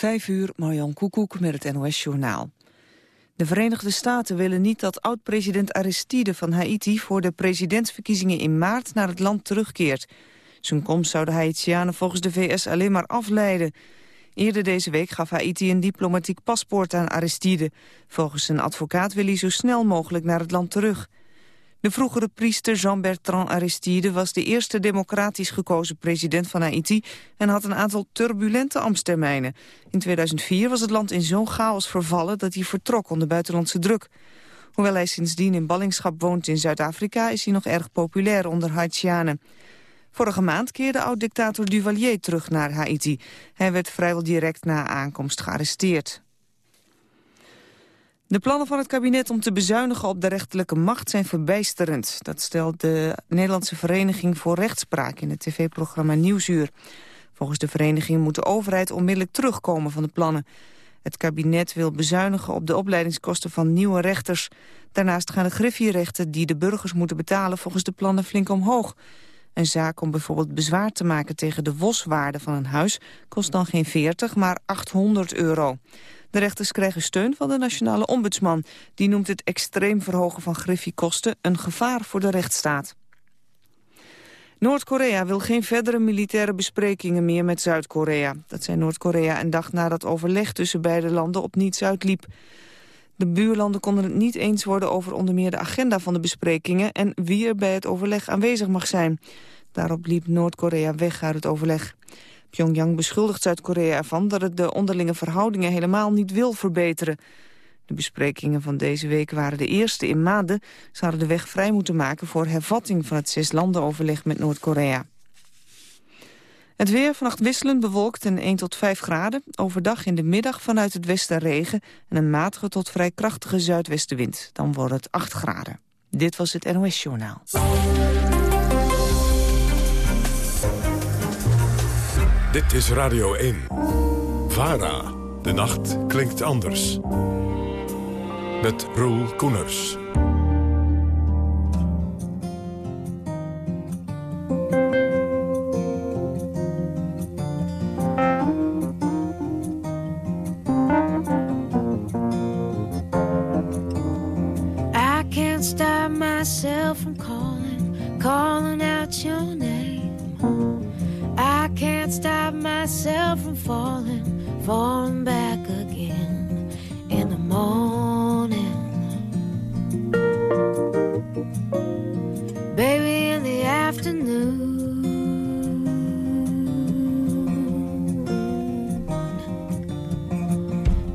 Vijf uur, Marjan Koekoek met het NOS-journaal. De Verenigde Staten willen niet dat oud-president Aristide van Haiti... voor de presidentsverkiezingen in maart naar het land terugkeert. Zijn komst zou de Haitianen volgens de VS alleen maar afleiden. Eerder deze week gaf Haiti een diplomatiek paspoort aan Aristide. Volgens zijn advocaat wil hij zo snel mogelijk naar het land terug... De vroegere priester Jean-Bertrand Aristide was de eerste democratisch gekozen president van Haiti en had een aantal turbulente ambtstermijnen. In 2004 was het land in zo'n chaos vervallen dat hij vertrok onder buitenlandse druk. Hoewel hij sindsdien in ballingschap woont in Zuid-Afrika is hij nog erg populair onder Haitianen. Vorige maand keerde oud-dictator Duvalier terug naar Haiti. Hij werd vrijwel direct na aankomst gearresteerd. De plannen van het kabinet om te bezuinigen op de rechterlijke macht zijn verbijsterend. Dat stelt de Nederlandse Vereniging voor Rechtspraak in het tv-programma Nieuwsuur. Volgens de vereniging moet de overheid onmiddellijk terugkomen van de plannen. Het kabinet wil bezuinigen op de opleidingskosten van nieuwe rechters. Daarnaast gaan de griffierechten die de burgers moeten betalen volgens de plannen flink omhoog. Een zaak om bijvoorbeeld bezwaar te maken tegen de WOS-waarde van een huis kost dan geen 40, maar 800 euro. De rechters krijgen steun van de nationale ombudsman. Die noemt het extreem verhogen van griffiekosten een gevaar voor de rechtsstaat. Noord-Korea wil geen verdere militaire besprekingen meer met Zuid-Korea. Dat zei Noord-Korea een dag nadat overleg tussen beide landen op niets uitliep. De buurlanden konden het niet eens worden over onder meer de agenda van de besprekingen... en wie er bij het overleg aanwezig mag zijn. Daarop liep Noord-Korea weg uit het overleg. Pyongyang beschuldigt Zuid-Korea ervan dat het de onderlinge verhoudingen helemaal niet wil verbeteren. De besprekingen van deze week waren de eerste in maanden. Ze hadden de weg vrij moeten maken voor hervatting van het zeslandenoverleg met Noord-Korea. Het weer vannacht wisselend bewolkt en 1 tot 5 graden. Overdag in de middag vanuit het westen regen... en een matige tot vrij krachtige zuidwestenwind. Dan wordt het 8 graden. Dit was het NOS Journaal. Dit is Radio 1. VARA. De nacht klinkt anders. Met Roel Koeners. Myself from calling, calling out your name. Can't stop myself from falling, falling back again in the morning. Baby, in the afternoon.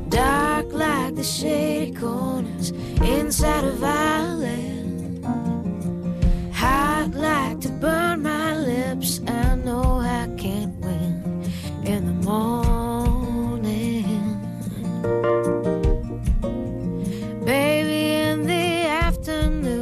Dark like the shady corners inside of island. Hot like to burn my lips. I know I can't win in the morning. Baby, in the afternoon.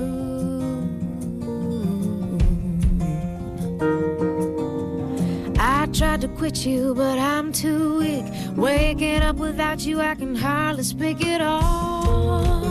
I tried to quit you, but I'm too weak. Waking up without you, I can hardly speak at all.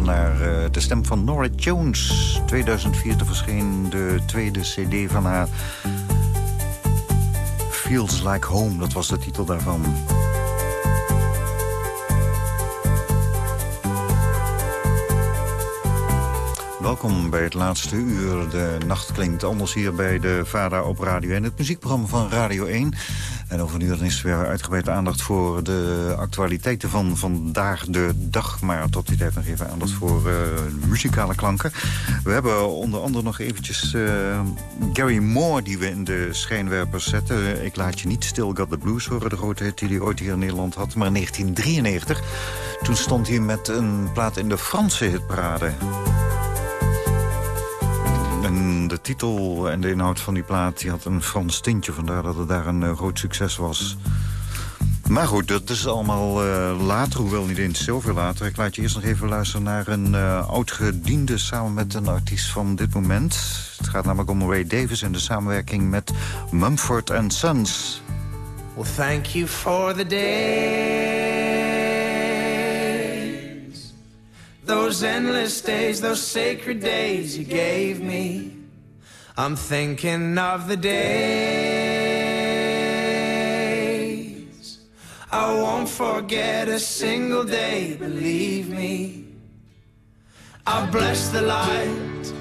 Naar eh, de stem van Nora Jones. 2004 te verscheen de tweede cd van haar. Feels Like Home, dat was de titel daarvan. Welkom bij het laatste uur. De nacht klinkt anders hier bij de VARA op Radio 1. Het muziekprogramma van Radio 1. En over uur dan is weer uitgebreid aandacht voor de actualiteiten van vandaag de dag. Maar tot die tijd nog even aandacht voor eh, muzikale klanken. We hebben onder andere nog eventjes eh, Gary Moore die we in de schijnwerpers zetten. Ik laat je niet Still Got The Blues horen, de grote hit die hij ooit hier in Nederland had. Maar in 1993, toen stond hij met een plaat in de Franse hitparade. De titel en de inhoud van die plaat die had een Frans tintje. Vandaar dat het daar een eh, groot succes was. Maar goed, dat is allemaal eh, later, hoewel niet eens zoveel later. Ik laat je eerst nog even luisteren naar een uh, oud-gediende... samen met een artiest van dit moment. Het gaat namelijk om Ray Davis in de samenwerking met Mumford Sons. Well, thank you for the days. Those endless days, those sacred days you gave me. I'm thinking of the days. I won't forget a single day, believe me. I bless the light.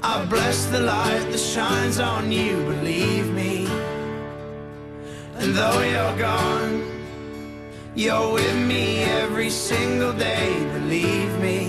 I bless the light that shines on you, believe me. And though you're gone, you're with me every single day, believe me.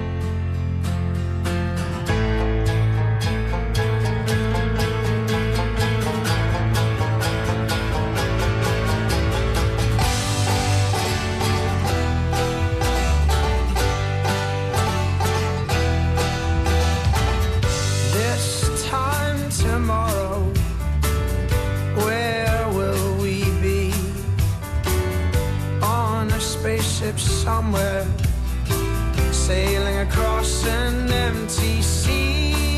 Spaceship somewhere, sailing across an empty sea.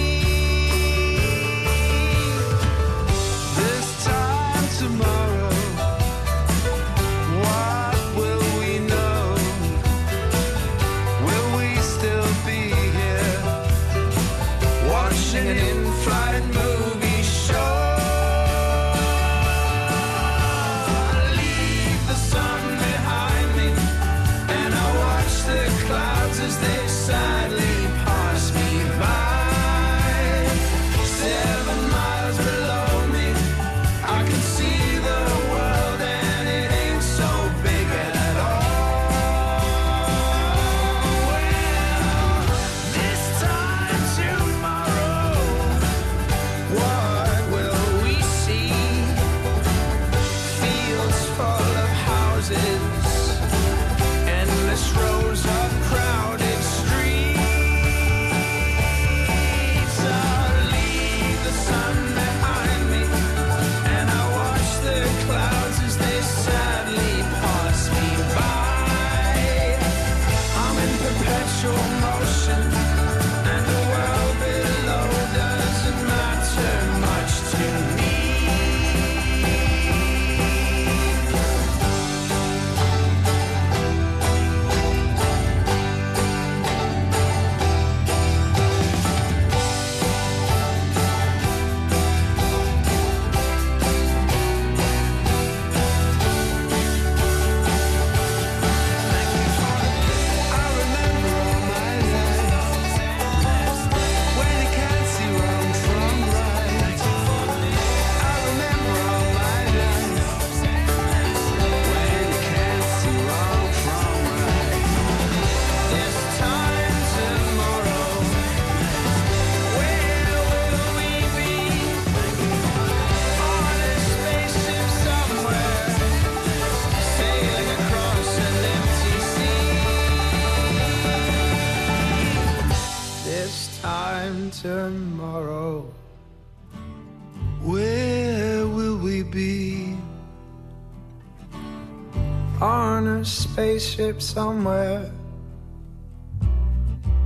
Spaceship somewhere,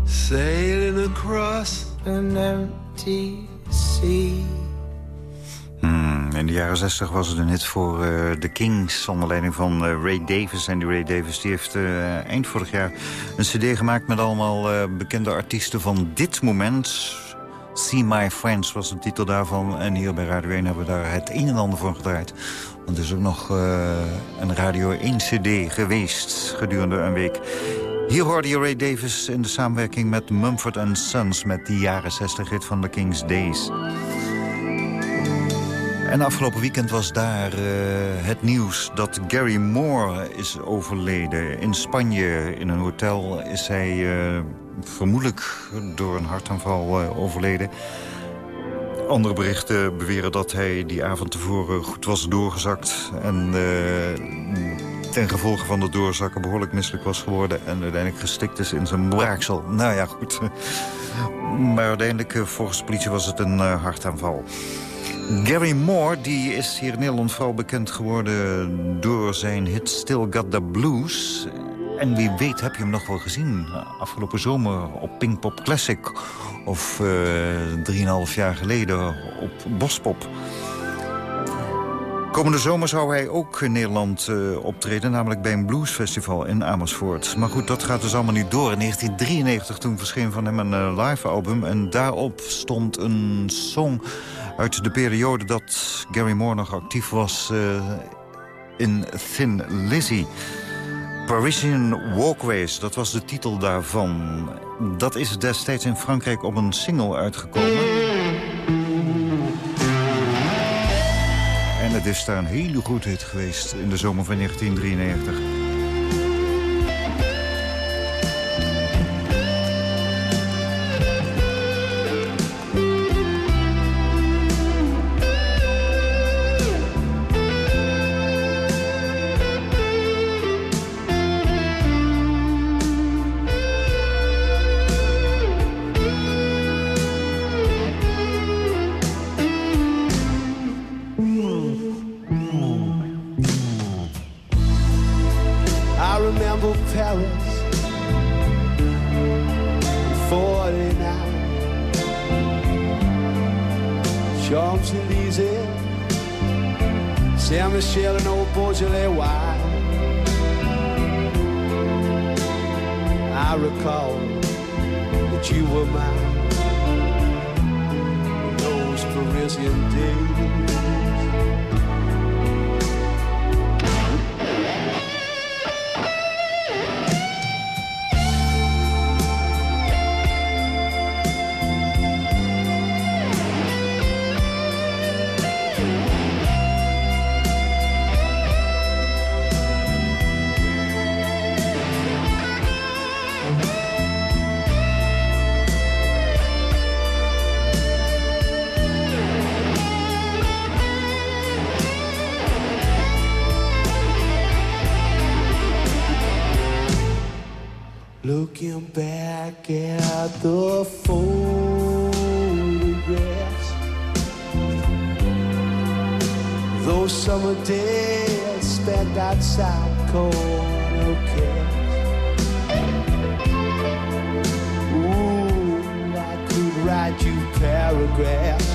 sailing across an empty sea. Hmm, in de jaren 60 was het een hit voor uh, The Kings... onder leiding van uh, Ray Davis. En die Ray Davis die heeft uh, eind vorig jaar een cd gemaakt... met allemaal bekende artiesten van dit moment. See My Friends was de titel daarvan. En hier bij Radio 1 hebben we daar het een en ander voor gedraaid. Er is ook nog een Radio 1 cd geweest gedurende een week. Hier hoorde je Ray Davis in de samenwerking met Mumford Sons... met die jaren 60 hit van The King's Days. En afgelopen weekend was daar uh, het nieuws dat Gary Moore is overleden. In Spanje, in een hotel, is hij uh, vermoedelijk door een hartaanval overleden. Andere berichten beweren dat hij die avond tevoren goed was doorgezakt... en ten gevolge van de doorzakken behoorlijk misselijk was geworden... en uiteindelijk gestikt is in zijn braaksel. Nou ja, goed. Maar uiteindelijk, volgens de politie, was het een hartaanval. Gary Moore die is hier in Nederland vooral bekend geworden door zijn hit Still Got The Blues. En wie weet heb je hem nog wel gezien afgelopen zomer op Pinkpop Classic. Of uh, 3,5 jaar geleden op Bospop. Komende zomer zou hij ook in Nederland uh, optreden... namelijk bij een bluesfestival in Amersfoort. Maar goed, dat gaat dus allemaal niet door. In 1993 toen verscheen van hem een uh, live album... en daarop stond een song uit de periode dat Gary Moore nog actief was uh, in Thin Lizzy. Parisian Walkways, dat was de titel daarvan. Dat is destijds in Frankrijk op een single uitgekomen. En het is daar een hele goede hit geweest in de zomer van 1993. At the photographs. Those summer days spent outside corner Ooh, I could write you paragraphs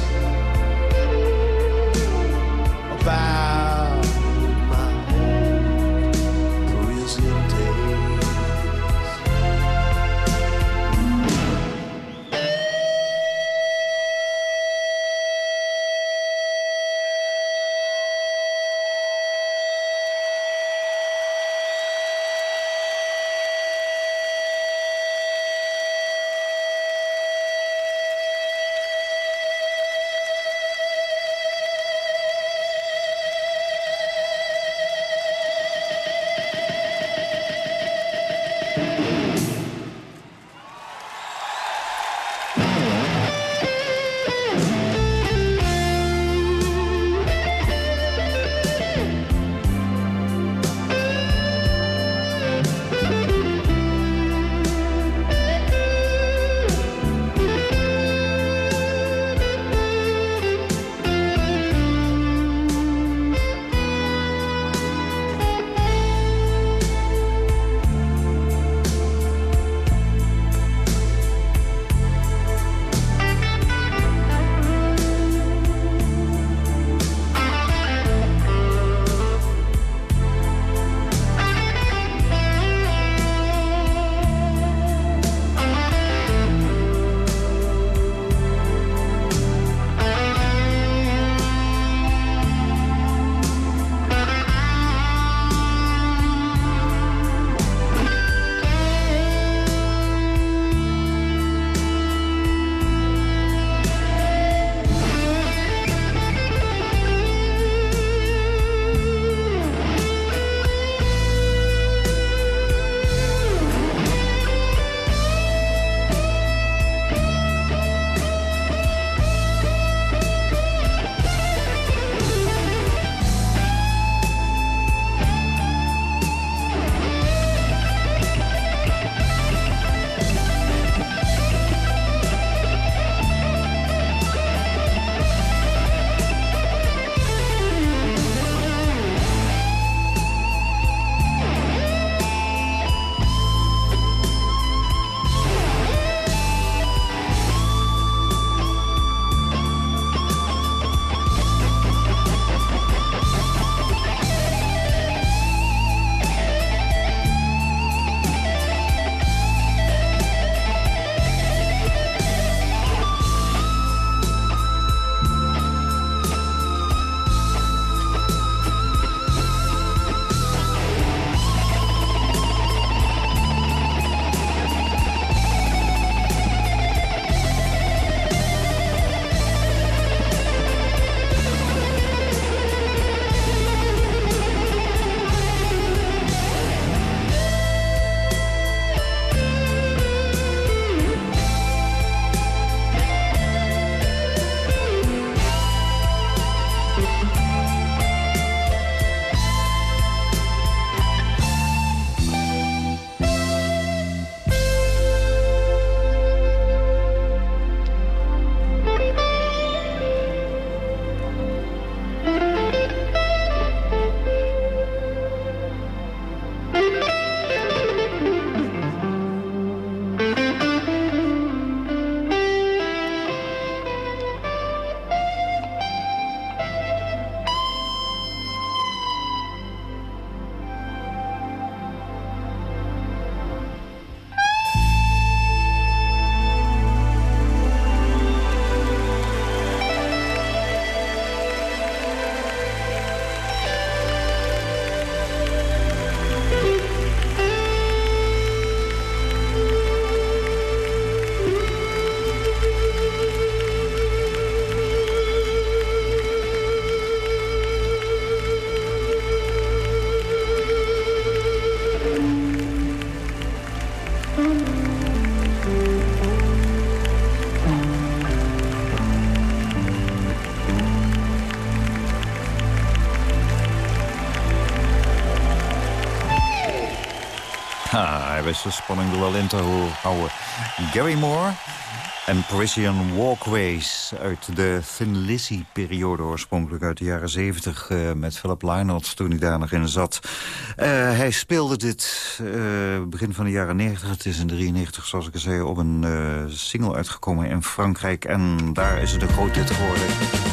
hij de spanning wel in te houden. Gary Moore en Parisian Walkways uit de Thin Lizzy-periode... oorspronkelijk uit de jaren 70 uh, eh, met Philip Lynott toen hij daar nog in zat. Uh, hij speelde dit uh, begin van de jaren 90. Het is in 93, zoals ik al zei, op een single uitgekomen in Frankrijk. En daar is het een groot hit geworden.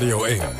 Radio 1.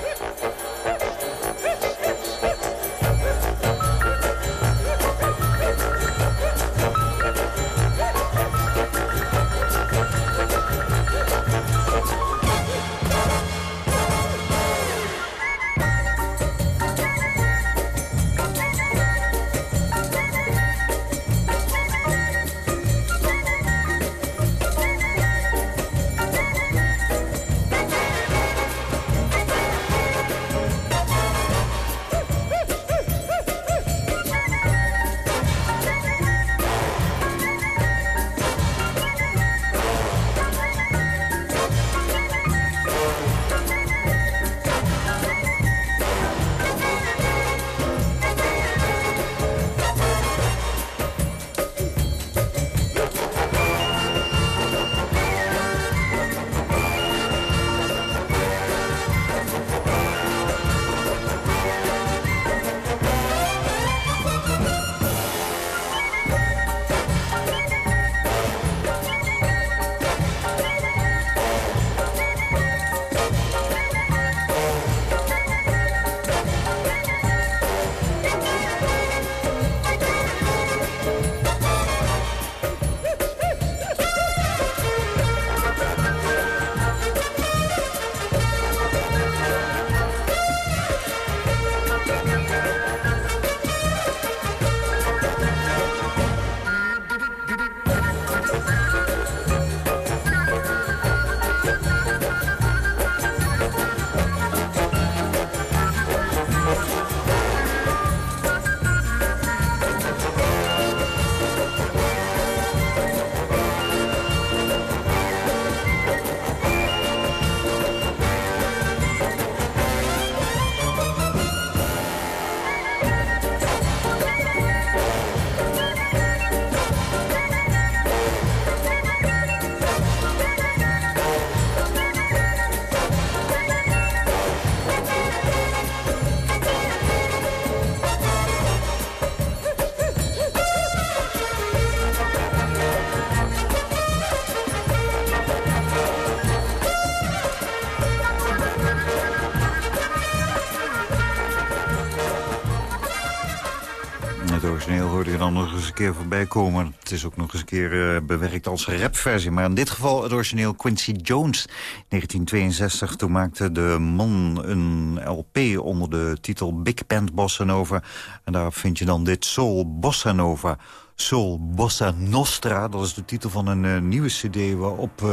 Keer voorbij komen. Het is ook nog eens een keer uh, bewerkt als rapversie. Maar in dit geval het origineel Quincy Jones. 1962, toen maakte de man een LP onder de titel Big Band Bossa Nova. En daar vind je dan dit Soul Bossa Nova. Soul Bossa Nostra, dat is de titel van een uh, nieuwe cd... waarop uh,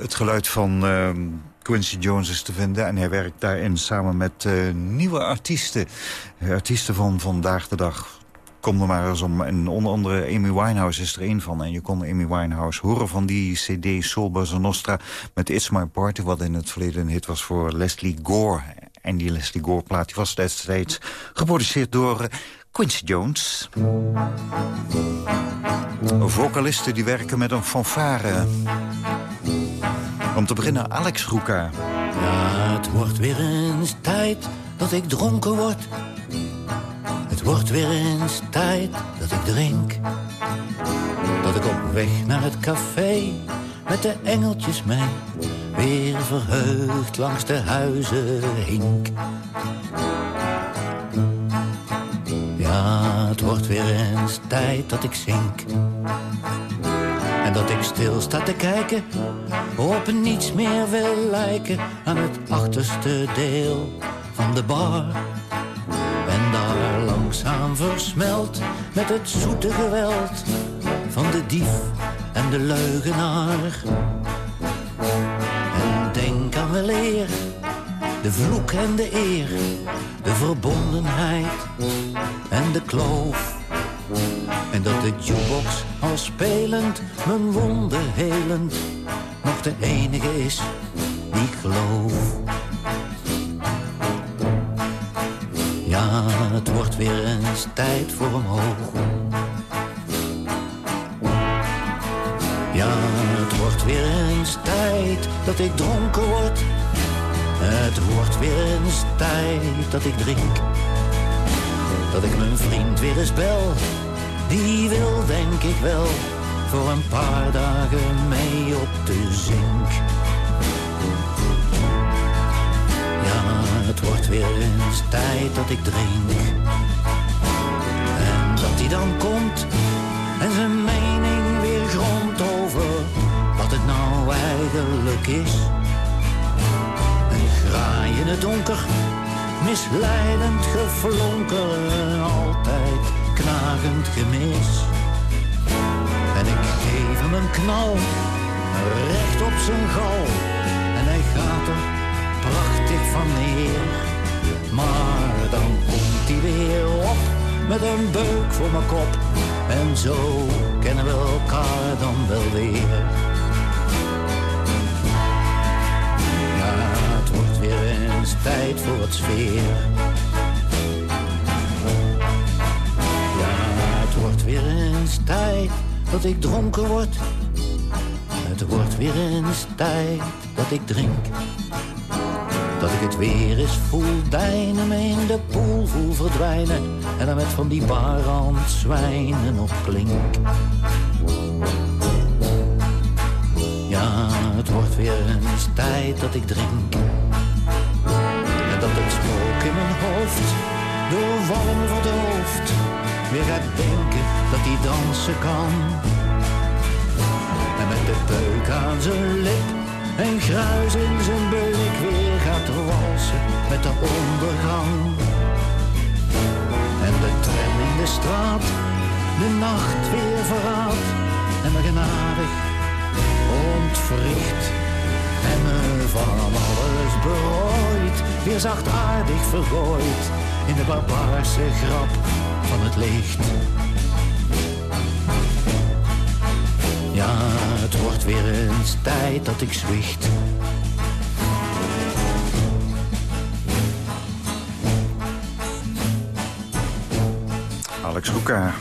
het geluid van ehm, Quincy Jones is te vinden. En hij werkt daarin samen met nieuwe artiesten. artiesten van vandaag de dag. Kom er maar eens om. En onder andere Amy Winehouse is er één van. En je kon Amy Winehouse horen van die cd Soul Bossa Nostra... met It's My Party, wat in het verleden een hit was voor Leslie Gore. En die Leslie Gore plaat die was destijds geproduceerd door... Quincy Jones. Vocalisten die werken met een fanfare. Om te beginnen Alex Roeka. Ja, het wordt weer eens tijd dat ik dronken word. Het wordt weer eens tijd dat ik drink. Dat ik op weg naar het café met de engeltjes mee... weer verheugd langs de huizen hink. Ja, het wordt weer eens tijd dat ik zink. En dat ik stil sta te kijken, op niets meer wil lijken aan het achterste deel van de bar. Langzaam versmelt met het zoete geweld van de dief en de leugenaar. En denk aan weleer, de vloek en de eer, de verbondenheid en de kloof en dat de jukebox al spelend, mijn wonden helend, nog de enige is die ik geloof. Ja, het wordt weer eens tijd voor omhoog. Ja, het wordt weer eens tijd dat ik dronken word. Het wordt weer eens tijd dat ik drink. Dat ik mijn vriend weer eens bel die wil denk ik wel voor een paar dagen mee op de zink. Wordt weer eens tijd dat ik drink. En dat hij dan komt en zijn mening weer grondt over wat het nou eigenlijk is. Een graai in het donker, misleidend geflonker, altijd knagend gemis. En ik geef hem een knal, recht op zijn gal. En hij gaat er van neer. Maar dan komt hij weer op, met een beuk voor mijn kop. En zo kennen we elkaar dan wel weer. Ja, het wordt weer eens tijd voor het sfeer. weer eens tijd dat ik dronken word. Het wordt weer eens tijd dat ik drink. Dat ik het weer eens voel deinen, me in de poel voel verdwijnen. En dan met van die barand zwijnen op klink. Ja, het wordt weer eens tijd dat ik drink. En dat het spook in mijn hoofd door walm verdoofd weer gaat denken dat hij dansen kan. En met de peuk aan zijn lip en gruis in zijn blik weer gaat walsen met de ondergang. En de tram in de straat, de nacht weer verraadt en me genadig ontwricht. En me van alles berooid, weer zachtaardig vergooid in de barbaarse grap van het licht. Ja, het wordt weer eens tijd dat ik zwicht. Alex Hoeka.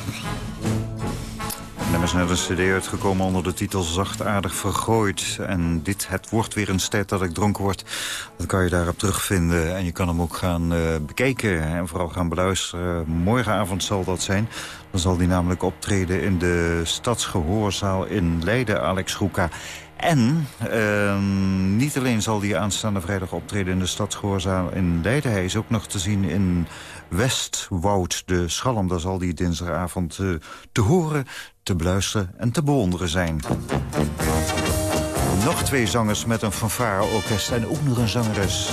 Er is net een cd uitgekomen onder de titel Zachtaardig Vergooid. En dit, het wordt weer een tijd dat ik dronken word. Dat kan je daarop terugvinden. En je kan hem ook gaan uh, bekijken en vooral gaan beluisteren. Morgenavond zal dat zijn. Dan zal hij namelijk optreden in de Stadsgehoorzaal in Leiden, Alex Roeka. En uh, niet alleen zal hij aanstaande vrijdag optreden in de Stadsgehoorzaal in Leiden. Hij is ook nog te zien in Westwoud, de schalm. Daar zal die dinsdagavond uh, te horen, te beluisteren en te bewonderen zijn. Nog twee zangers met een fanfare-orkest en ook nog een zangeres.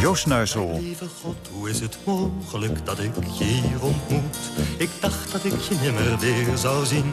Joost Nuisel. Lieve God, hoe is het mogelijk dat ik je hier ontmoet? Ik dacht dat ik je nimmer weer zou zien.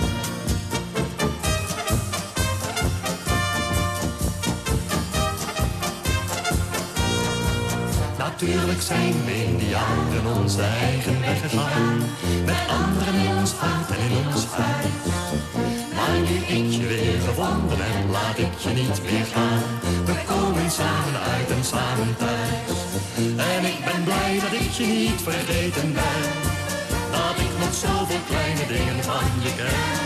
Natuurlijk zijn we in die jaren onze eigen weg gegaan. Met anderen in ons hart en in ons huis. Maar nu ik je weer gevonden heb, laat ik je niet meer gaan. We komen samen uit en samen thuis. En ik ben blij dat ik je niet vergeten ben. Dat ik nog zoveel kleine dingen van je ken.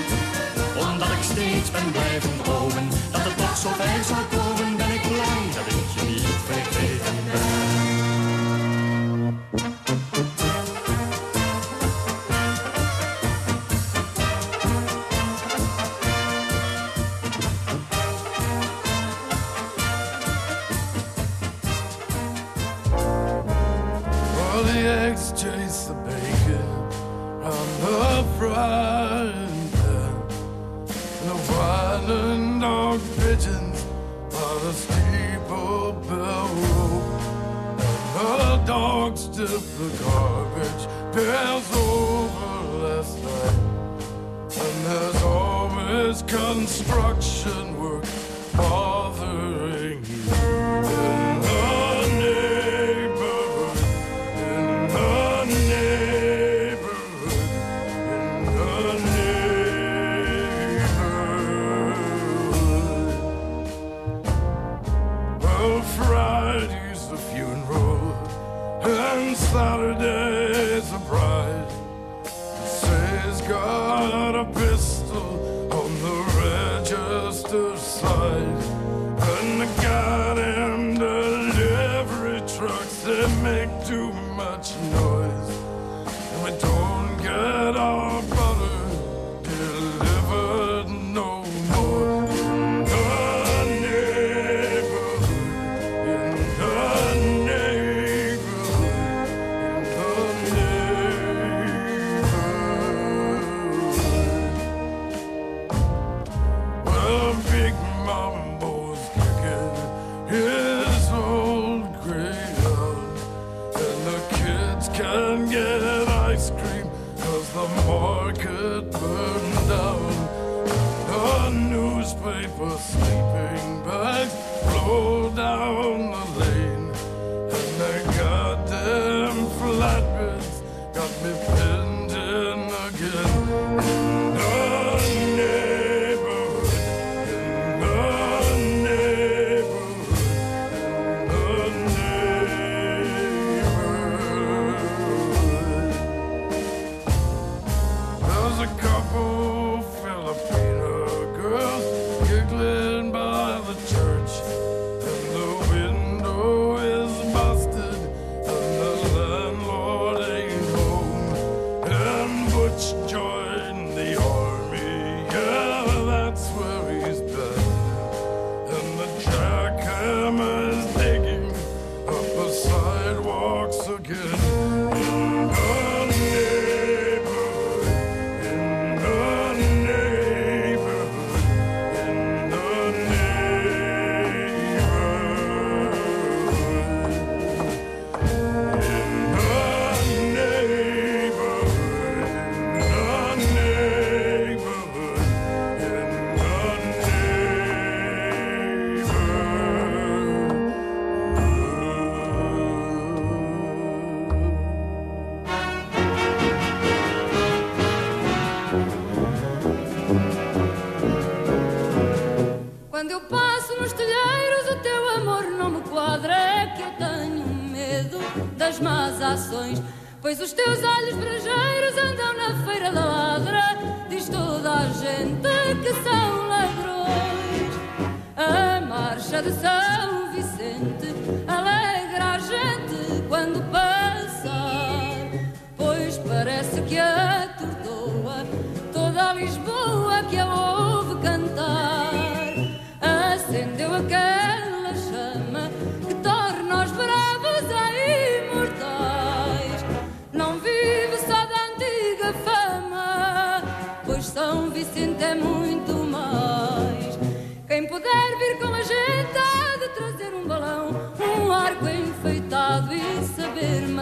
Omdat ik steeds ben blijven dromen, dat het toch zo ver zou komen, ben ik blij dat ik je niet vergeten eggs, chase the bacon on the frying pan. The and dark pigeons by the steeple bell rope. And the dogs tipped the garbage pails over last night. And there's always construction work.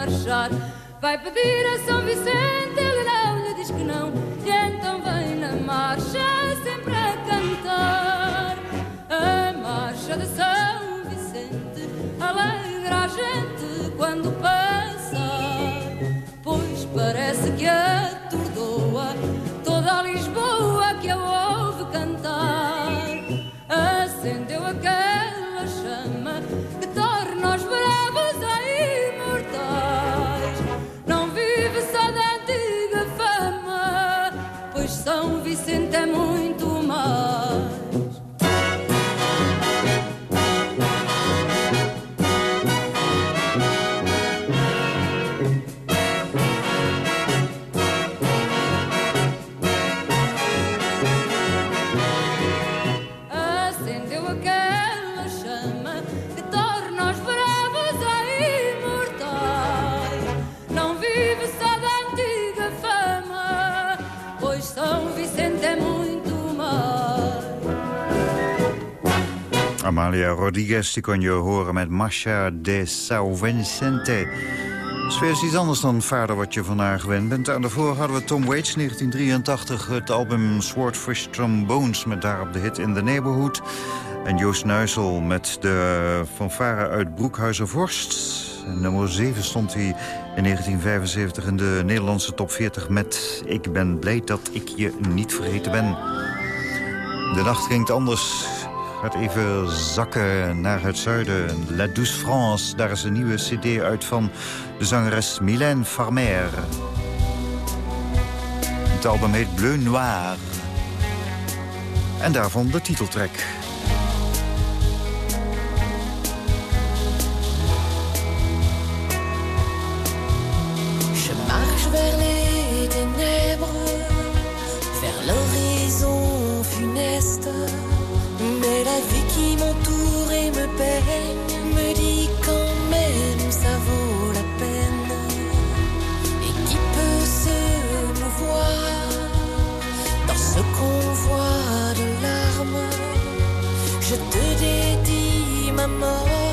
Marchar. Vai pedir a São Vicente, ele não lhe diz que não, e então vem na marcha sempre a cantar. A marcha de São Vicente alegra a gente quando passa, pois parece que atordoa Amalia Rodriguez, die kon je horen met Masha de São Vicente. Sfeer is iets anders dan vader wat je van haar gewend bent. En daarvoor hadden we Tom Waits, 1983, het album Swordfish Trombones... met daarop de hit In the Neighborhood. En Joost Nuisel met de fanfare uit Broekhuizenvorst. Nummer 7 stond hij in 1975 in de Nederlandse top 40 met... Ik ben blij dat ik je niet vergeten ben. De nacht klinkt anders. Gaat even zakken naar het zuiden. La Douce France, daar is een nieuwe cd uit van de zangeres Mylène Farmer. Het album heet Bleu Noir. En daarvan de titeltrack. La vie qui m'entoure et me peigne me dit quand même ça vaut la peine. Et qui peut se mouvoir dans ce convoi de larmes? Je te dédie ma mort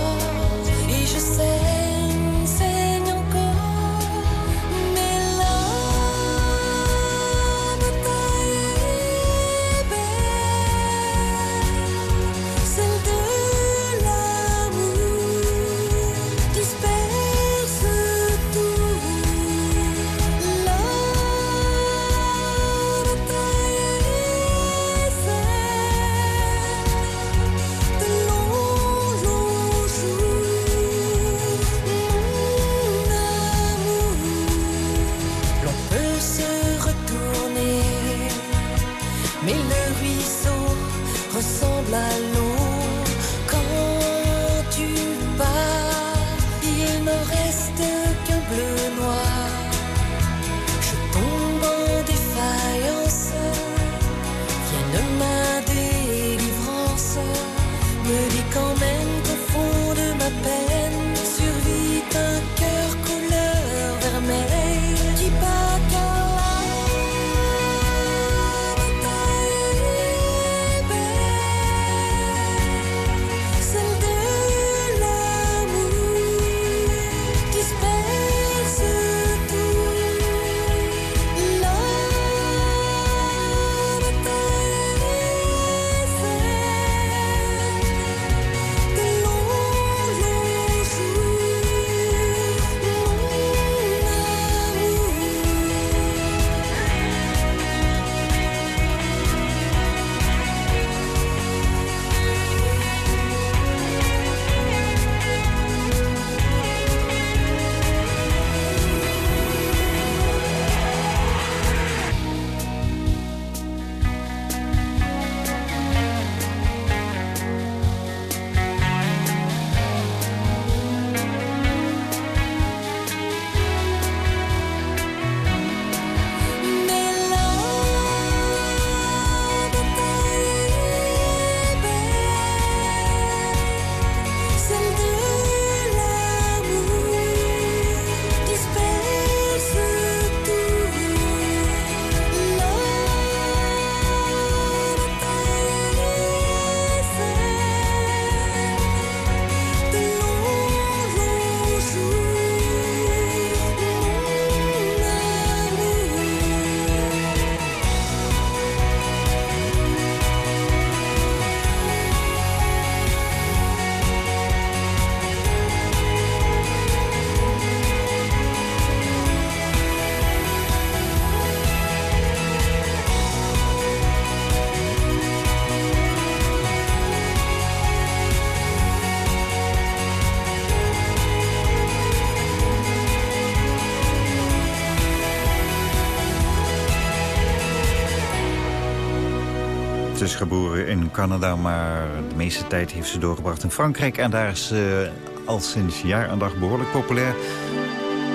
Is geboren in Canada, maar de meeste tijd heeft ze doorgebracht in Frankrijk. En daar is ze al sinds jaar en dag behoorlijk populair.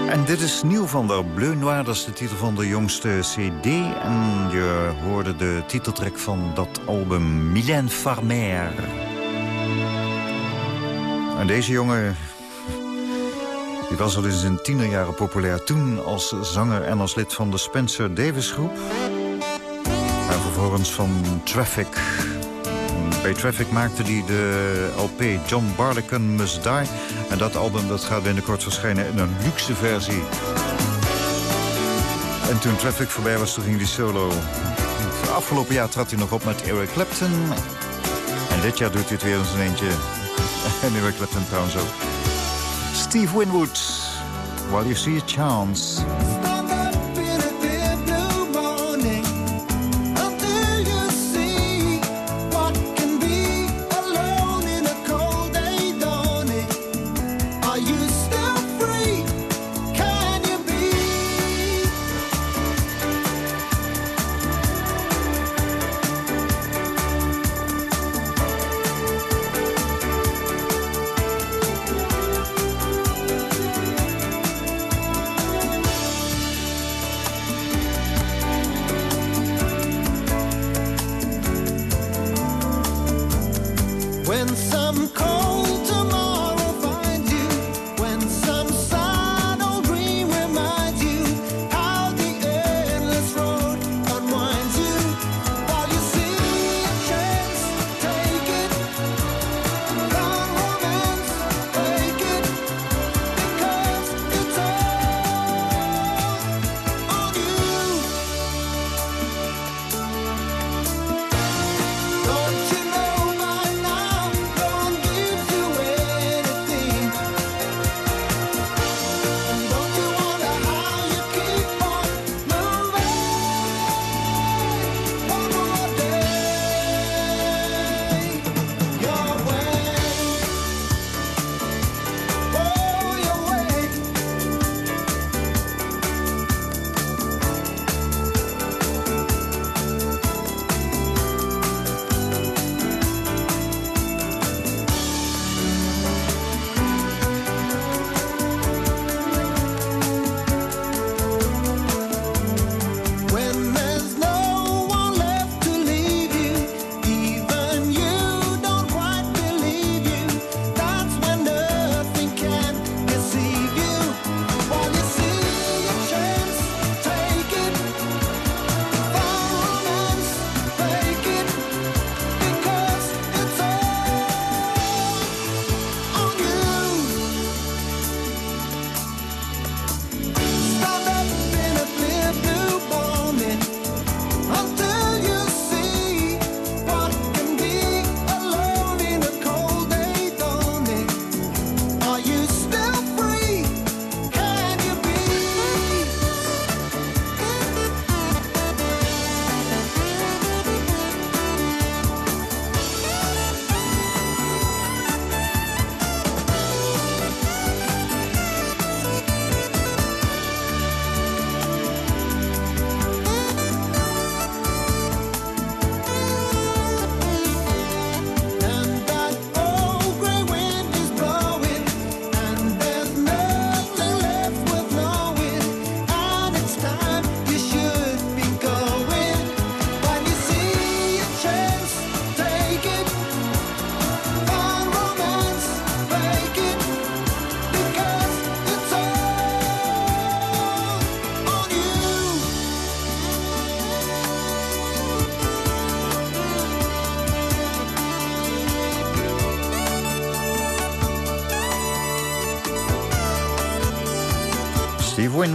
En dit is nieuw van de Bleu Noir, dat is de titel van de jongste cd. En je hoorde de titeltrack van dat album Mylène Farmer. En deze jongen die was al in zijn tienerjaren populair. Toen als zanger en als lid van de Spencer Davis Groep. Van Traffic. Bij Traffic maakte hij de LP John Barleycorn Must Die. En dat album dat gaat binnenkort verschijnen in een luxe versie. En toen Traffic voorbij was, toen ging hij solo. Afgelopen jaar trad hij nog op met Eric Clapton. En dit jaar doet hij het weer in zijn eentje. En Eric Clapton trouwens ook. Steve Winwood, While You See a Chance.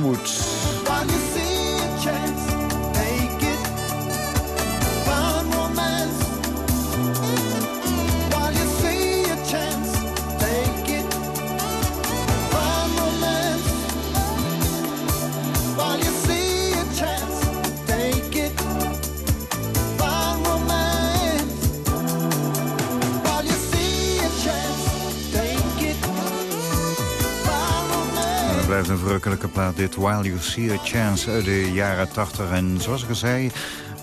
Winwood. Dit. While You See a Chance uit de jaren 80. En zoals ik al zei,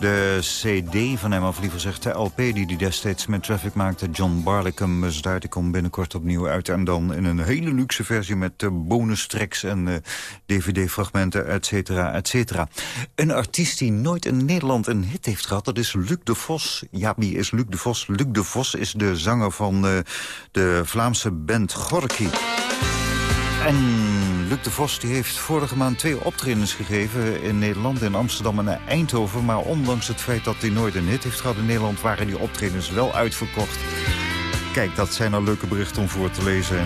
de cd van hem, of liever gezegd de LP... die hij destijds met Traffic maakte, John Barlicum... is uit. Die komt binnenkort opnieuw uit. En dan in een hele luxe versie met eh, bonus tracks en eh, dvd-fragmenten, et cetera, et cetera. Een artiest die nooit in Nederland een hit heeft gehad... dat is Luc de Vos. Ja, wie is Luc de Vos? Luc de Vos is de zanger van eh, de Vlaamse band Gorky. En Luc de Vos die heeft vorige maand twee optredens gegeven in Nederland, in Amsterdam en Eindhoven. Maar ondanks het feit dat hij nooit een hit heeft gehad in Nederland, waren die optredens wel uitverkocht. Kijk, dat zijn al leuke berichten om voor te lezen.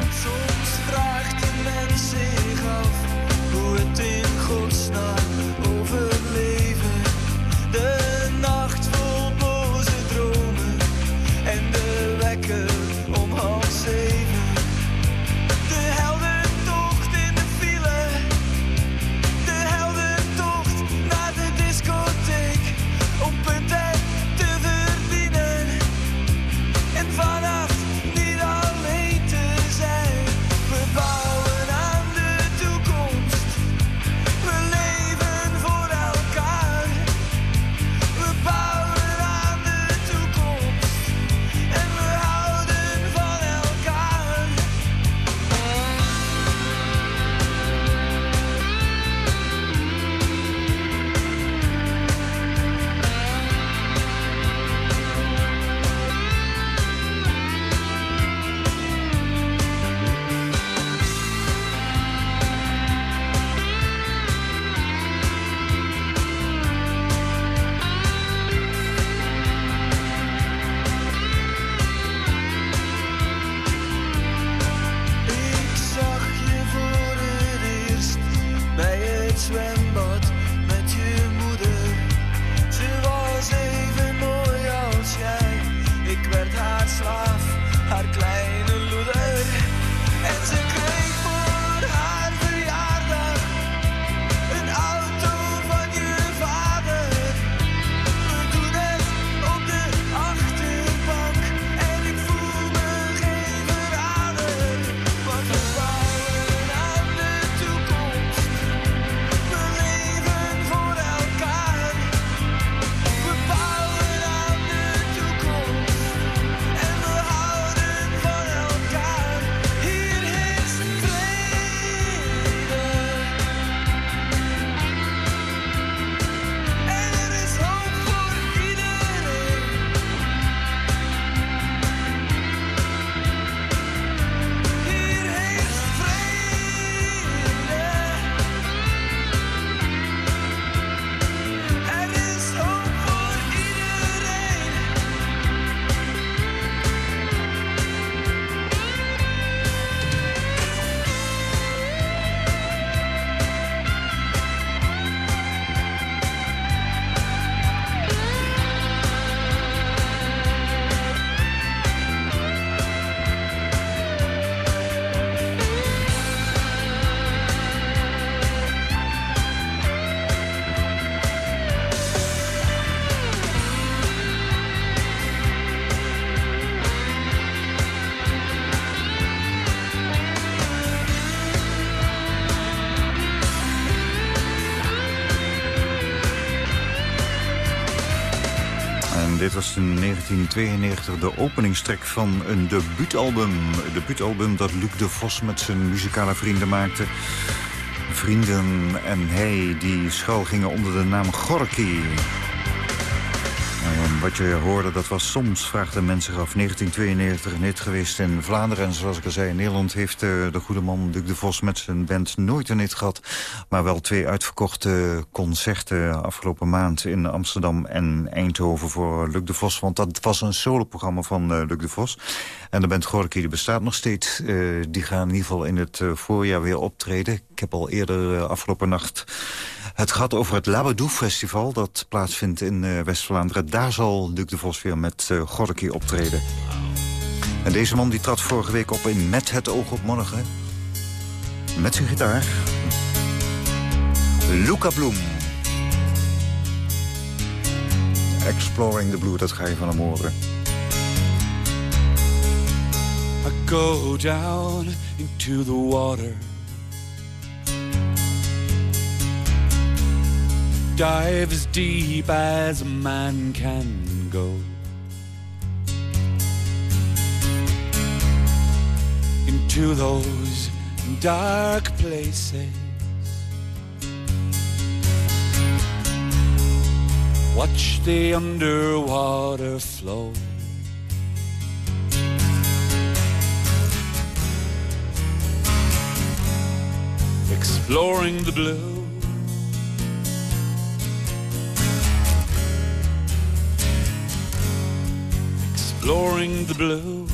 In 1992 de openingstrek van een debuutalbum. Een debuutalbum dat Luc de Vos met zijn muzikale vrienden maakte. Vrienden en hij die schuil gingen onder de naam Gorky. En wat je hoorde, dat was soms, vraagden mensen af, 1992 een hit geweest in Vlaanderen. En zoals ik al zei, in Nederland heeft eh, de goede man Luc de Vos met zijn band nooit een hit gehad. Maar wel twee uitverkochte concerten afgelopen maand in Amsterdam en Eindhoven voor Luc de Vos. Want dat was een soloprogramma van eh, Luc de Vos. En de band Gorky die bestaat nog steeds. Eh, die gaan in ieder geval in het eh, voorjaar weer optreden. Ik heb al eerder afgelopen nacht het gehad over het Labadou Festival... dat plaatsvindt in West-Vlaanderen. Daar zal Luc de Vos weer met Gorky optreden. En deze man die trad vorige week op in Met het oog op morgen. Met zijn gitaar. Luca Bloem. Exploring the Blue, dat ga je van hem horen. I go down into the water. Dive as deep as a man can go. Into those dark places. Watch the underwater flow. exploring the blue. Exploring the blue.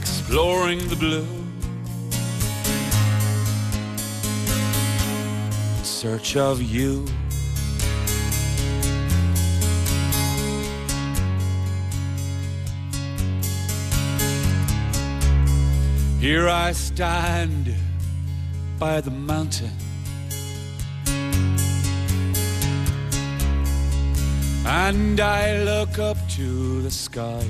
Exploring the blue. Search of you. Here I stand by the mountain. And I look up to the sky.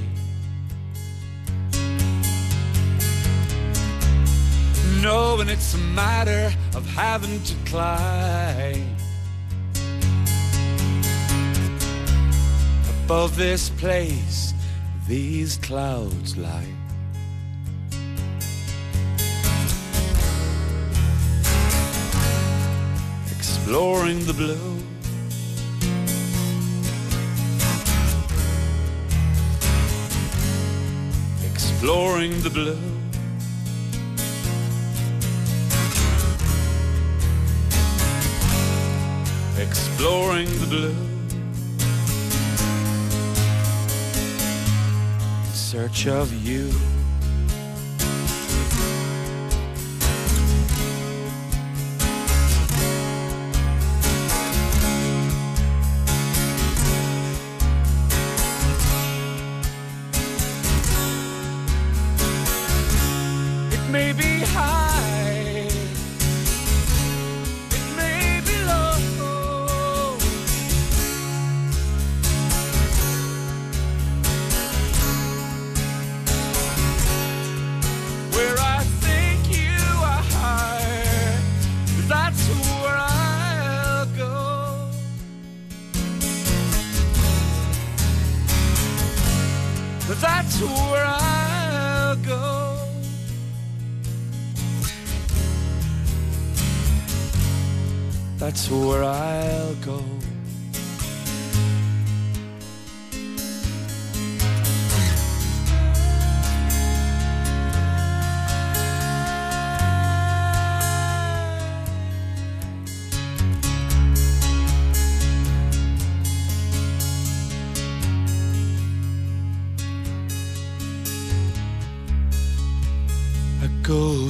Knowing it's a matter of having to climb above this place, these clouds lie. exploring the blue. Exploring the blue. Exploring the blue. In search of you.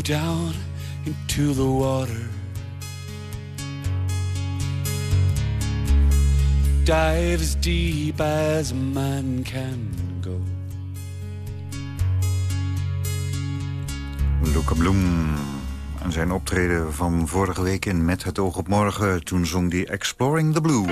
Down into the water. dive as deep as a man can go. Luca Bloem. En zijn optreden van vorige week in Met het oog op morgen. Toen zong hij Exploring the Blue.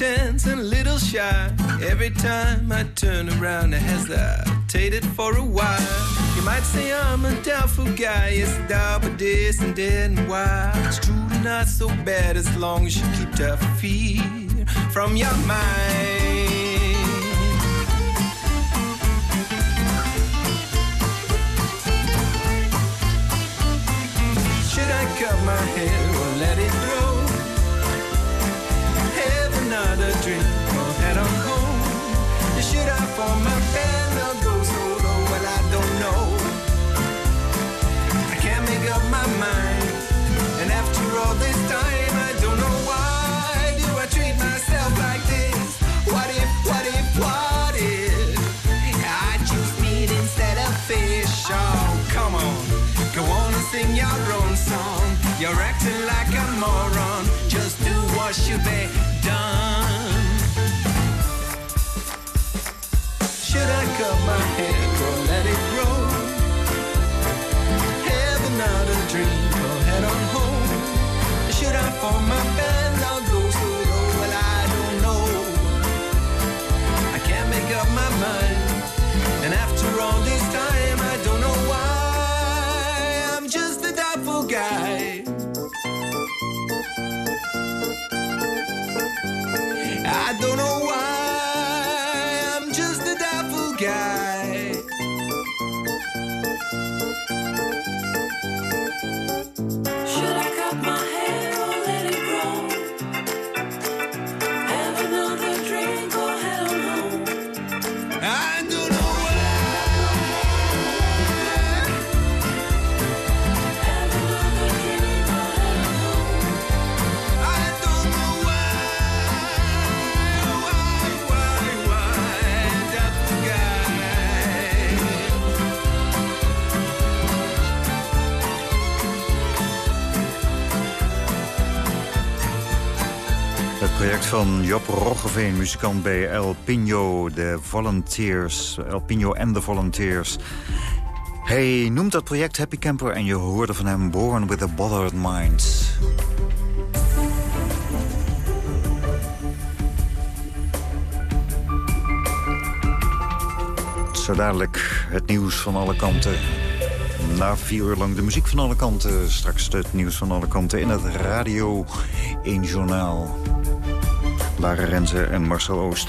Tense and a little shy. Every time I turn around, I hesitated for a while. You might say I'm a doubtful guy, yes, doubt, but this and then why? It's truly not so bad as long as you keep that fear from your mind. Should I cut my hair or let it grow? Another drink or head on home? Should I form my band or go solo? Well, I don't know. I can't make up my mind. And after all this time, I don't know why do I treat myself like this? What if, what if, what if I choose meat instead of fish? Oh, come on, go on and sing your own song. You're acting like a moron. Just do what be done. up my hair, or let it grow. Heaven not a dream or head on home. Should I form my bed? Van Job Roggeveen, muzikant bij El Pino, de Volunteers. El Pino en de Volunteers. Hij noemt dat project Happy Camper en je hoorde van hem Born with a Bothered Mind. Zo dadelijk het nieuws van alle kanten. Na vier uur lang de muziek van alle kanten. Straks het nieuws van alle kanten in het Radio 1 Journaal. Lara Renze en Marcel Oost.